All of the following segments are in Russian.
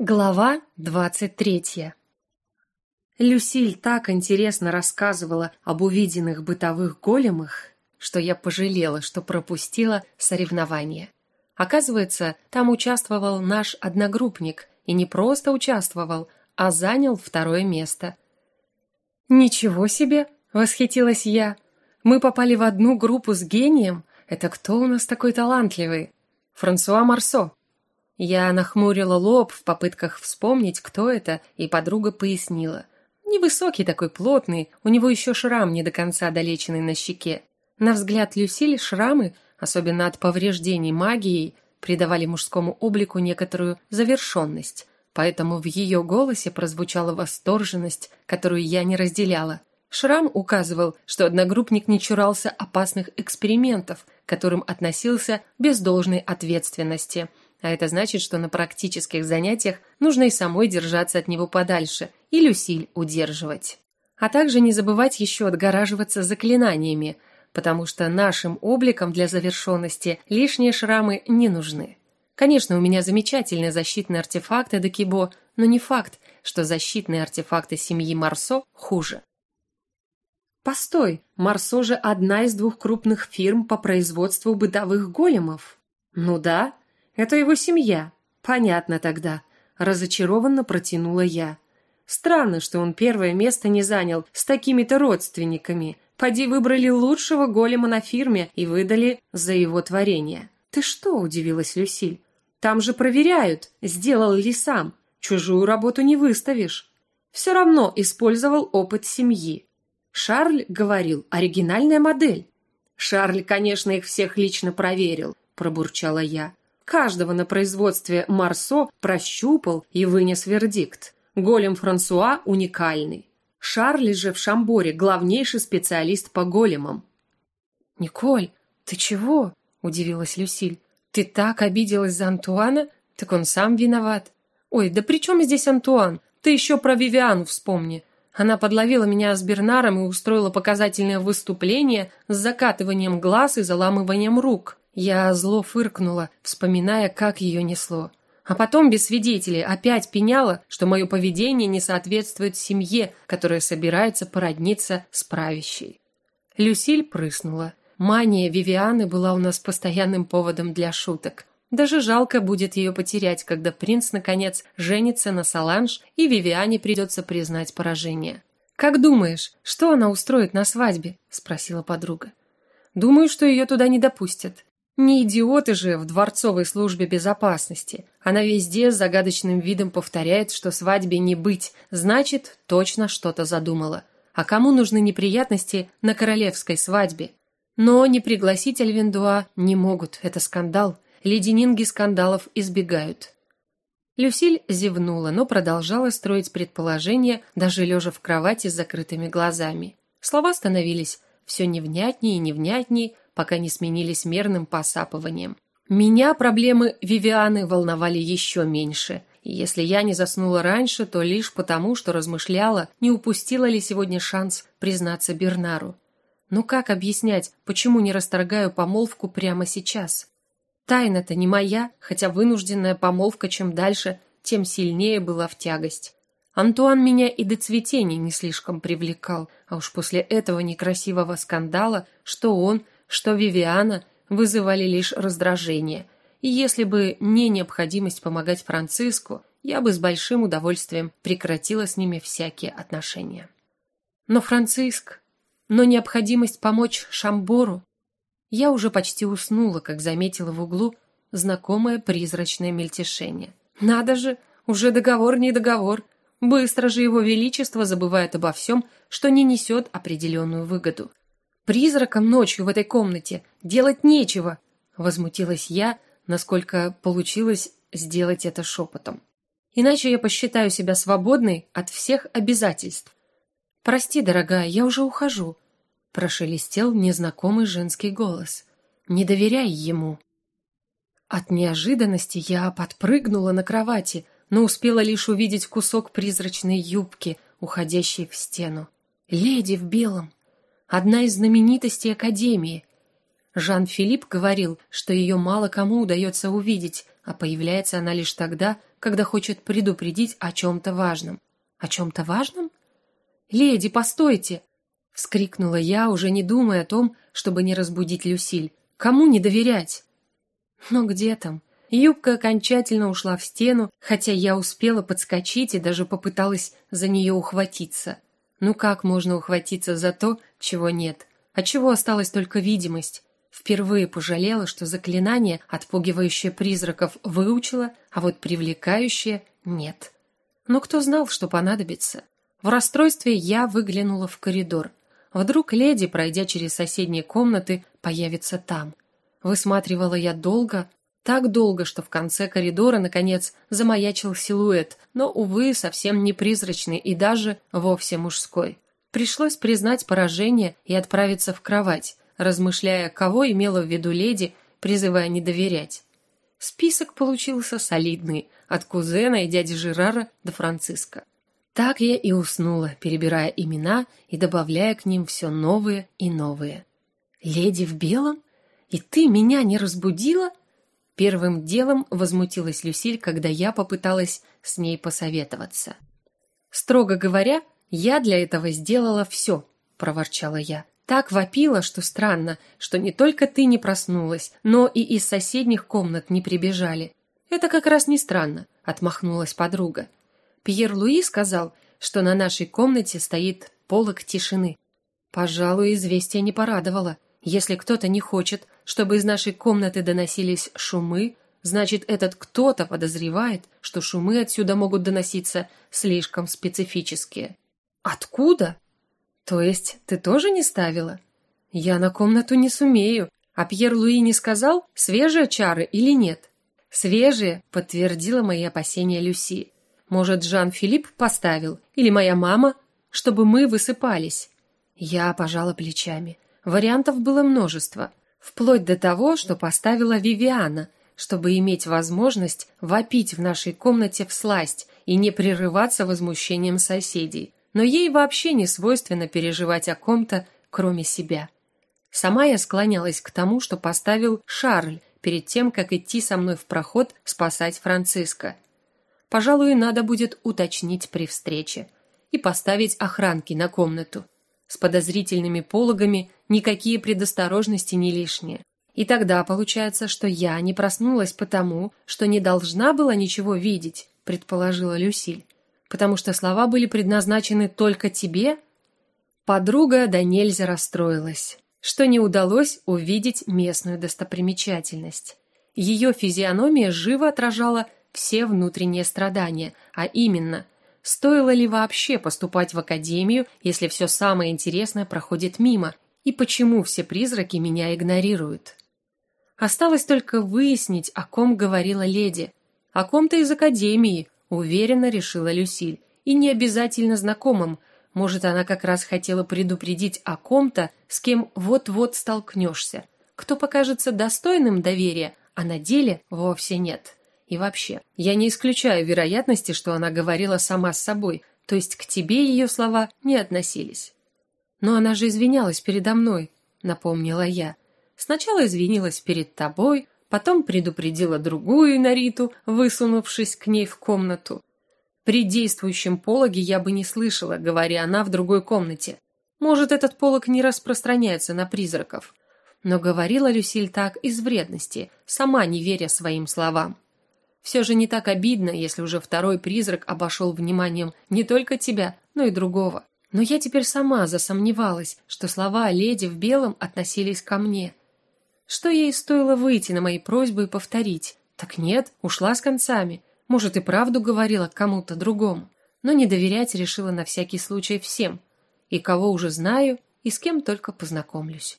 Глава двадцать третья. Люсиль так интересно рассказывала об увиденных бытовых големах, что я пожалела, что пропустила соревнование. Оказывается, там участвовал наш одногруппник, и не просто участвовал, а занял второе место. «Ничего себе!» — восхитилась я. «Мы попали в одну группу с гением? Это кто у нас такой талантливый?» «Франсуа Марсо», я нахмурила лоб в попытках вспомнить, кто это, и подруга пояснила. Невысокий такой, плотный, у него еще шрам не до конца долеченный на щеке. На взгляд Люсиль шрамы, особенно от повреждений магией, придавали мужскому облику некоторую завершенность, поэтому в ее голосе прозвучала восторженность, которую я не разделяла. Шрам указывал, что одногруппник не чурался опасных экспериментов, к которым относился без должной ответственности – а это значит, что на практических занятиях нужно и самой держаться от него подальше, и Люсиль удерживать. А также не забывать еще отгораживаться заклинаниями, потому что нашим обликом для завершенности лишние шрамы не нужны. Конечно, у меня замечательные защитные артефакты Декибо, но не факт, что защитные артефакты семьи Марсо хуже. Постой, Марсо же одна из двух крупных фирм по производству бытовых големов. Ну да, это его семья. Понятно тогда. Разочарованно протянула я. Странно, что он первое место не занял с такими-то родственниками. Поди выбрали лучшего голема на фирме и выдали за его творение. Ты что, удивилась Люсиль? Там же проверяют, сделал ли сам. Чужую работу не выставишь. Все равно использовал опыт семьи. Шарль говорил, оригинальная модель. Шарль, конечно, их всех лично проверил, пробурчала я. Каждого на производстве Марсо прощупал и вынес вердикт. Голем Франсуа уникальный. Шарли же в Шамборе главнейший специалист по големам. «Николь, ты чего?» – удивилась Люсиль. «Ты так обиделась за Антуана? Так он сам виноват». «Ой, да при чем здесь Антуан? Ты еще про Вивиану вспомни. Она подловила меня с Бернаром и устроила показательное выступление с закатыванием глаз и заламыванием рук. Я зло фыркнула, вспоминая, как ее несло. А потом без свидетелей опять пеняла, что мое поведение не соответствует семье, которая собирается породниться с правящей. Люсиль прыснула. Мания Вивианы была у нас постоянным поводом для шуток. Даже жалко будет ее потерять, когда принц, наконец, женится на Саланж, и Вивиане придется признать поражение. «Как думаешь, что она устроит на свадьбе?» – спросила подруга. «Думаю, что ее туда не допустят. Не идиоты же в дворцовой службе безопасности. Она везде с загадочным видом повторяет, что свадьбе не быть, значит, точно что-то задумала. А кому нужны неприятности на королевской свадьбе? Но не пригласить Альвендуа не могут, это скандал. Леденинги скандалов избегают. Люсиль зевнула, но продолжала строить предположения, даже лежа в кровати с закрытыми глазами. Слова становились все невнятнее и невнятнее, пока не сменились мерным посапыванием. Меня проблемы Вивианы волновали еще меньше. И если я не заснула раньше, то лишь потому, что размышляла, не упустила ли сегодня шанс признаться Бернару. Но как объяснять, почему не расторгаю помолвку прямо сейчас? Тайна-то не моя, хотя вынужденная помолвка чем дальше, тем сильнее была в тягость. Антуан меня и до цветения не слишком привлекал, а уж после этого некрасивого скандала, что он – что Вивиана вызывали лишь раздражение, и если бы не необходимость помогать Франциску, я бы с большим удовольствием прекратила с ними всякие отношения. Но Франциск, но необходимость помочь Шамбору, я уже почти уснула, как заметила в углу знакомое призрачное мельтешение. Надо же, уже договор не договор. Быстро же его величество забывает обо всем, что не несет определенную выгоду. Призраком ночью в этой комнате делать нечего, возмутилась я, насколько получилось сделать это шепотом. Иначе я посчитаю себя свободной от всех обязательств. Прости, дорогая, я уже ухожу, прошелестел незнакомый женский голос. Не доверяй ему. От неожиданности я подпрыгнула на кровати, но успела лишь увидеть кусок призрачной юбки, уходящей в стену. Леди в белом одна из знаменитостей Академии. Жан-Филипп говорил, что ее мало кому удается увидеть, а появляется она лишь тогда, когда хочет предупредить о чем-то важном. О чем-то важном? «Леди, постойте!» — вскрикнула я, уже не думая о том, чтобы не разбудить Люсиль. «Кому не доверять?» Но где там? Юбка окончательно ушла в стену, хотя я успела подскочить и даже попыталась за нее ухватиться. Ну как можно ухватиться за то, чего нет? От чего осталась только видимость? Впервые пожалела, что заклинание, отпугивающее призраков, выучила, а вот привлекающее — нет. Но кто знал, что понадобится? В расстройстве я выглянула в коридор. Вдруг леди, пройдя через соседние комнаты, появится там. Высматривала я долго, так долго, что в конце коридора, наконец, замаячил силуэт, но, увы, совсем не призрачный и даже вовсе мужской. Пришлось признать поражение и отправиться в кровать, размышляя, кого имела в виду леди, призывая не доверять. Список получился солидный, от кузена и дяди Жерара до Франциска. Так я и уснула, перебирая имена и добавляя к ним все новые и новые. «Леди в белом? И ты меня не разбудила?» Первым делом возмутилась Люсиль, когда я попыталась с ней посоветоваться. «Строго говоря, я для этого сделала все», — проворчала я. Так вопила, что странно, что не только ты не проснулась, но и из соседних комнат не прибежали. Это как раз не странно, отмахнулась подруга. Пьер Луи сказал, что на нашей комнате стоит полог тишины. Пожалуй, известие не порадовало. Если кто-то не хочет, чтобы из нашей комнаты доносились шумы, значит, этот кто-то подозревает, что шумы отсюда могут доноситься слишком специфические. Откуда? То есть ты тоже не ставила? Я на комнату не сумею. А Пьер Луи не сказал, свежие чары или нет? Свежие, подтвердила мои опасения Люси. Может, Жан-Филипп поставил, или моя мама, чтобы мы высыпались. Я пожала плечами. Вариантов было множество, вплоть до того, что поставила Вивиана, чтобы иметь возможность вопить в нашей комнате в сласть и не прерываться возмущением соседей. Но ей вообще не свойственно переживать о ком-то, кроме себя. Сама я склонялась к тому, что поставил Шарль перед тем, как идти со мной в проход спасать Франциска. Пожалуй, надо будет уточнить при встрече и поставить охранки на комнату. С подозрительными пологами никакие предосторожности не лишние. И тогда получается, что я не проснулась потому, что не должна была ничего видеть, предположила Люсиль. Потому что слова были предназначены только тебе? Подруга до нельзя расстроилась, что не удалось увидеть местную достопримечательность. Ее физиономия живо отражала все внутренние страдания, а именно – Стоило ли вообще поступать в академию, если все самое интересное проходит мимо, и почему все призраки меня игнорируют? Осталось только выяснить, о ком говорила леди. О ком-то из академии, уверенно решила Люсиль, и не обязательно знакомым. Может, она как раз хотела предупредить о ком-то, с кем вот-вот столкнешься. Кто покажется достойным доверия, а на деле вовсе нет. И вообще, я не исключаю вероятности, что она говорила сама с собой, то есть к тебе ее слова не относились. Но она же извинялась передо мной, напомнила я. Сначала извинилась перед тобой, потом предупредила другую Нариту, высунувшись к ней в комнату. При действующем пологе я бы не слышала, говоря она в другой комнате. Может, этот полог не распространяется на призраков. Но говорила Люсиль так из вредности, сама не веря своим словам. Все же не так обидно, если уже второй призрак обошел вниманием не только тебя, но и другого. Но я теперь сама засомневалась, что слова леди в белом относились ко мне. Что ей стоило выйти на мои просьбы и повторить? Так нет, ушла с концами. Может, и правду говорила кому-то другому. Но не доверять решила на всякий случай всем. И кого уже знаю, и с кем только познакомлюсь.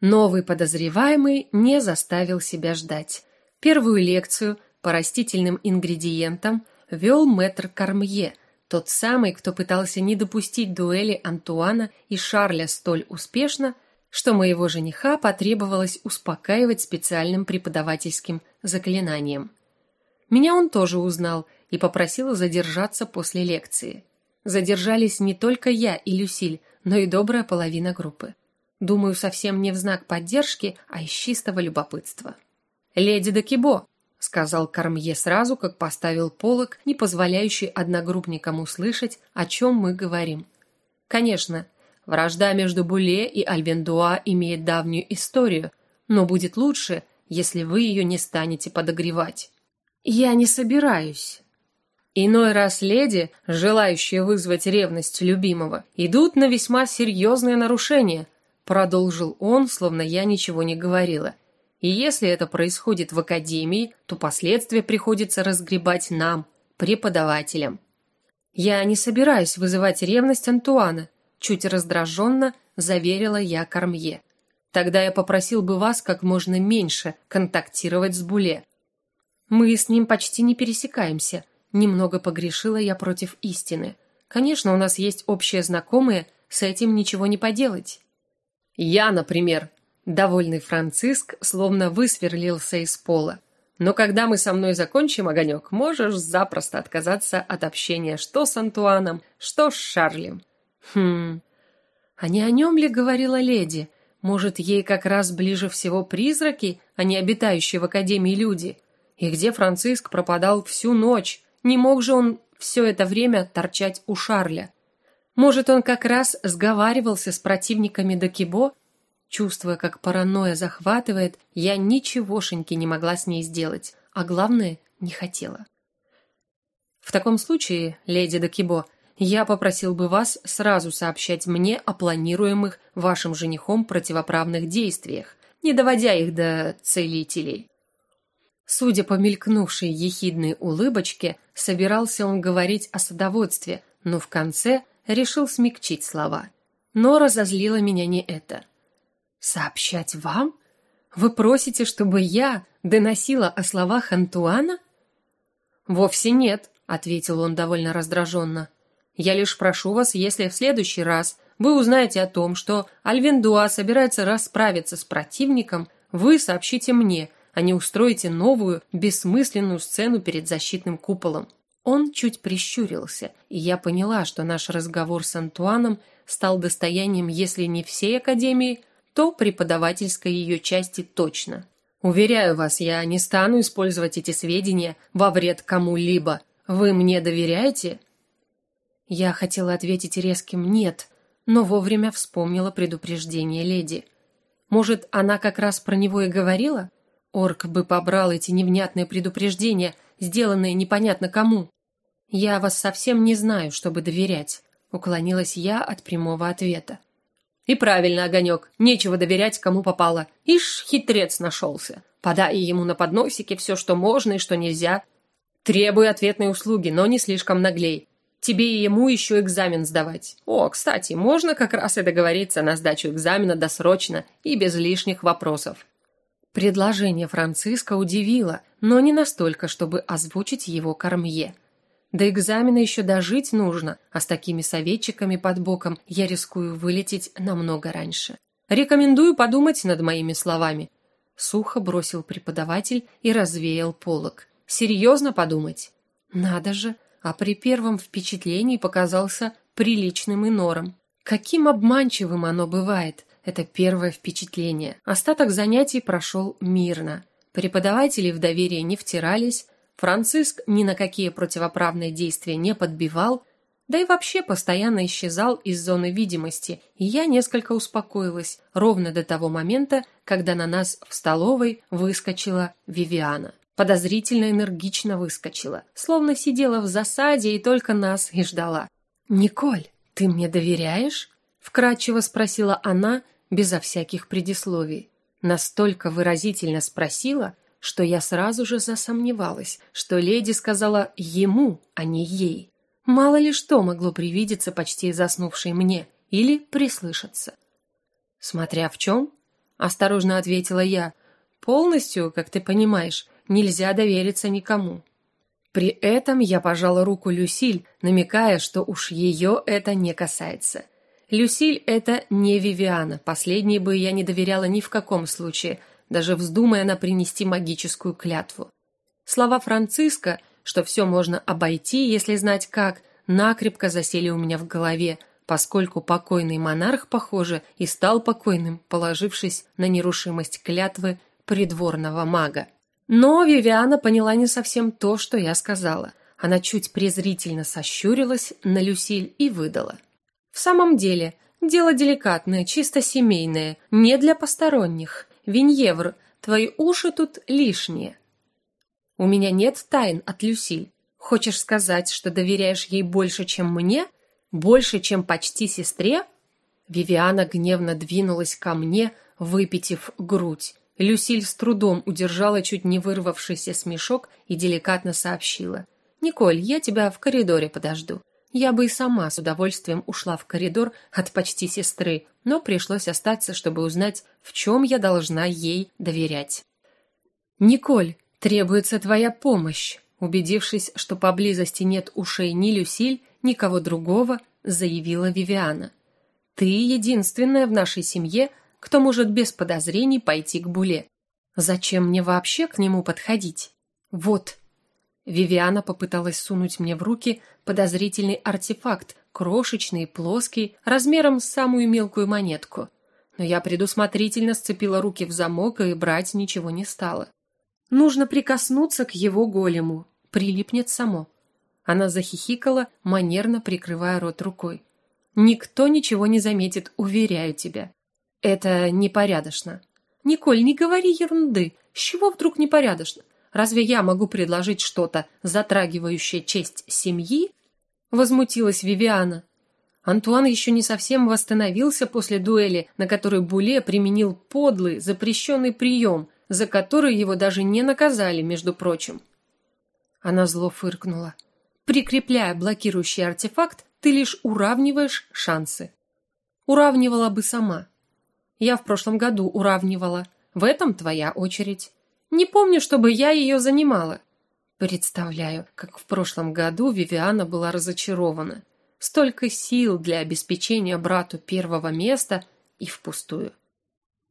Новый подозреваемый не заставил себя ждать. Первую лекцию по растительным ингредиентам вел мэтр Кармье, тот самый, кто пытался не допустить дуэли Антуана и Шарля столь успешно, что моего жениха потребовалось успокаивать специальным преподавательским заклинанием. Меня он тоже узнал и попросил задержаться после лекции. Задержались не только я и Люсиль, но и добрая половина группы. Думаю, совсем не в знак поддержки, а из чистого любопытства. «Леди Декибо!» Сказал Кармье сразу, как поставил полог, не позволяющий одногруппникам услышать, о чем мы говорим. Конечно, вражда между Буле и Альвендуа имеет давнюю историю, но будет лучше, если вы ее не станете подогревать. Я не собираюсь. Иной раз леди, желающие вызвать ревность любимого, идут на весьма серьезные нарушения, продолжил он, словно я ничего не говорила. И если это происходит в академии, то последствия приходится разгребать нам, преподавателям. Я не собираюсь вызывать ревность Антуана, чуть раздраженно заверила я Кармье. Тогда я попросил бы вас как можно меньше контактировать с Буле. Мы с ним почти не пересекаемся. Немного погрешила я против истины. Конечно, у нас есть общие знакомые, с этим ничего не поделать. Я, например, довольный Франциск, словно высверлился из пола. Но когда мы со мной закончим, Огонек, можешь запросто отказаться от общения что с Антуаном, что с Шарлем. Хм, а не о нем ли говорила леди? Может, ей как раз ближе всего призраки, а не обитающие в Академии люди? И где Франциск пропадал всю ночь? Не мог же он все это время торчать у Шарля? Может, он как раз сговаривался с противниками Докибо? Чувствуя, как паранойя захватывает, я ничегошеньки не могла с ней сделать, а главное, не хотела. В таком случае, леди Докибо, я попросил бы вас сразу сообщать мне о планируемых вашим женихом противоправных действиях, не доводя их до целителей. Судя по мелькнувшей ехидной улыбочке, собирался он говорить о садоводстве, но в конце решил смягчить слова. Но разозлило меня не это. «Сообщать вам? Вы просите, чтобы я доносила о словах Антуана?» «Вовсе нет», — ответил он довольно раздраженно. Я лишь прошу вас, если в следующий раз вы узнаете о том, что Альвендуа собирается расправиться с противником, вы сообщите мне, а не устроите новую, бессмысленную сцену перед защитным куполом. Он чуть прищурился, и я поняла, что наш разговор с Антуаном стал достоянием, если не всей академии, то преподавательской ее части точно. Уверяю вас, я не стану использовать эти сведения во вред кому-либо. Вы мне доверяете? Я хотела ответить резким «нет», но вовремя вспомнила предупреждение леди. Может, она как раз про него и говорила? Орк бы побрал эти невнятные предупреждения, сделанные непонятно кому. «Я вас совсем не знаю, чтобы доверять», — уклонилась я от прямого ответа. «И правильно, Огонек, нечего доверять, кому попало. Ишь, хитрец нашелся. Подай ему на подносике все, что можно и что нельзя. Требуй ответной услуги, но не слишком наглей. Тебе и ему еще экзамен сдавать. О, кстати, можно как раз и договориться на сдачу экзамена досрочно и без лишних вопросов. Предложение Франциска удивило, но не настолько, чтобы озвучить его кормье. До экзамена еще дожить нужно, а с такими советчиками под боком я рискую вылететь намного раньше. Рекомендую подумать над моими словами. Сухо бросил преподаватель и развеял полог. Серьезно подумать? Надо же, а при первом впечатлении показался приличным инором. Каким обманчивым оно бывает, это первое впечатление. Остаток занятий прошел мирно. Преподаватели в доверие не втирались, Франциск ни на какие противоправные действия не подбивал, да и вообще постоянно исчезал из зоны видимости, и я несколько успокоилась ровно до того момента, когда на нас в столовой выскочила Вивиана подозрительно энергично выскочила, словно сидела в засаде и только нас и ждала. «Николь, ты мне доверяешь?» – вкратчиво спросила она, безо всяких предисловий. Настолько выразительно спросила, что я сразу же засомневалась, что леди сказала ему, а не ей. Мало ли что могло привидеться почти заснувшей мне или прислышаться. «Смотря в чем?» – осторожно ответила я. «Полностью, как ты понимаешь, нельзя довериться никому. При этом я пожала руку Люсиль, намекая, что уж ее это не касается. Люсиль – это не Вивиана, последней бы я не доверяла ни в каком случае, даже вздумая она принести магическую клятву. Слова Франциска, что все можно обойти, если знать как, накрепко засели у меня в голове, поскольку покойный монарх, похоже, и стал покойным, положившись на нерушимость клятвы придворного мага. Но Вивиана поняла не совсем то, что я сказала. Она чуть презрительно сощурилась на Люсиль и выдала. «В самом деле, дело деликатное, чисто семейное, не для посторонних. Виньевр, твои уши тут лишние». «У меня нет тайн от Люсиль. Хочешь сказать, что доверяешь ей больше, чем мне? Больше, чем почти сестре?» Вивиана гневно двинулась ко мне, выпитив грудь. Люсиль с трудом удержала чуть не вырвавшийся смешок и деликатно сообщила. «Николь, я тебя в коридоре подожду». Я бы и сама с удовольствием ушла в коридор от почти сестры, но пришлось остаться, чтобы узнать, в чем я должна ей доверять. «Николь, требуется твоя помощь», убедившись, что поблизости нет ушей ни Люсиль, ни кого другого, заявила Вивиана. «Ты единственная в нашей семье, кто может без подозрений пойти к Буле. Зачем мне вообще к нему подходить? Вот. Вивиана попыталась сунуть мне в руки подозрительный артефакт, крошечный, плоский, размером с самую мелкую монетку. Но я предусмотрительно сцепила руки в замок и брать ничего не стала. Нужно прикоснуться к его голему, прилипнет само. Она захихикала, манерно прикрывая рот рукой. Никто ничего не заметит, уверяю тебя. Это непорядочно. Николь, не говори ерунды. С чего вдруг непорядочно? Разве я могу предложить что-то, затрагивающее честь семьи? Возмутилась Вивиана. Антуан еще не совсем восстановился после дуэли, на которой Буле применил подлый, запрещенный прием, за который его даже не наказали, между прочим. Она зло фыркнула. Прикрепляя блокирующий артефакт, ты лишь уравниваешь шансы. Уравнивала бы сама. Я в прошлом году уравнивала. В этом твоя очередь. Не помню, чтобы я ее занимала. Представляю, как в прошлом году Вивиана была разочарована. Столько сил для обеспечения брату первого места и впустую.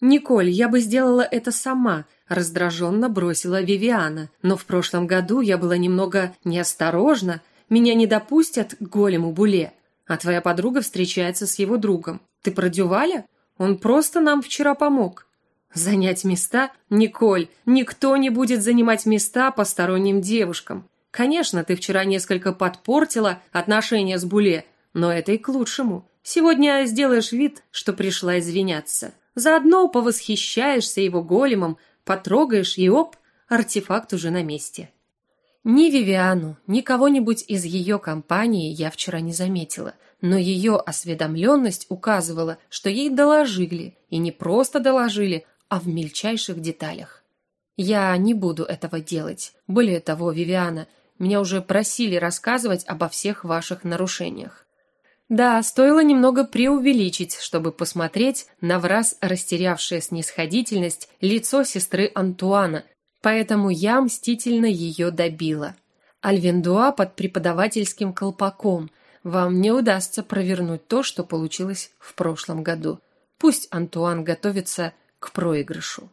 «Николь, я бы сделала это сама», – раздраженно бросила Вивиана. «Но в прошлом году я была немного неосторожна. Меня не допустят к голему Буле. А твоя подруга встречается с его другом. Ты про Дюваля? Он просто нам вчера помог. Занять места? Николь, никто не будет занимать места посторонним девушкам. Конечно, ты вчера несколько подпортила отношения с Буле, но это и к лучшему. Сегодня сделаешь вид, что пришла извиняться. Заодно повосхищаешься его големом, потрогаешь и оп, артефакт уже на месте. Ни Вивиану, ни кого-нибудь из ее компании я вчера не заметила, но ее осведомленность указывала, что ей доложили, и не просто доложили, а в мельчайших деталях. Я не буду этого делать. Более того, Вивиана, меня уже просили рассказывать обо всех ваших нарушениях. Да, стоило немного преувеличить, чтобы посмотреть на враз растерявшее снисходительность лицо сестры Антуана, поэтому я мстительно ее добила. Альвендуа под преподавательским колпаком. Вам не удастся провернуть то, что получилось в прошлом году. Пусть Антуан готовится к проигрышу.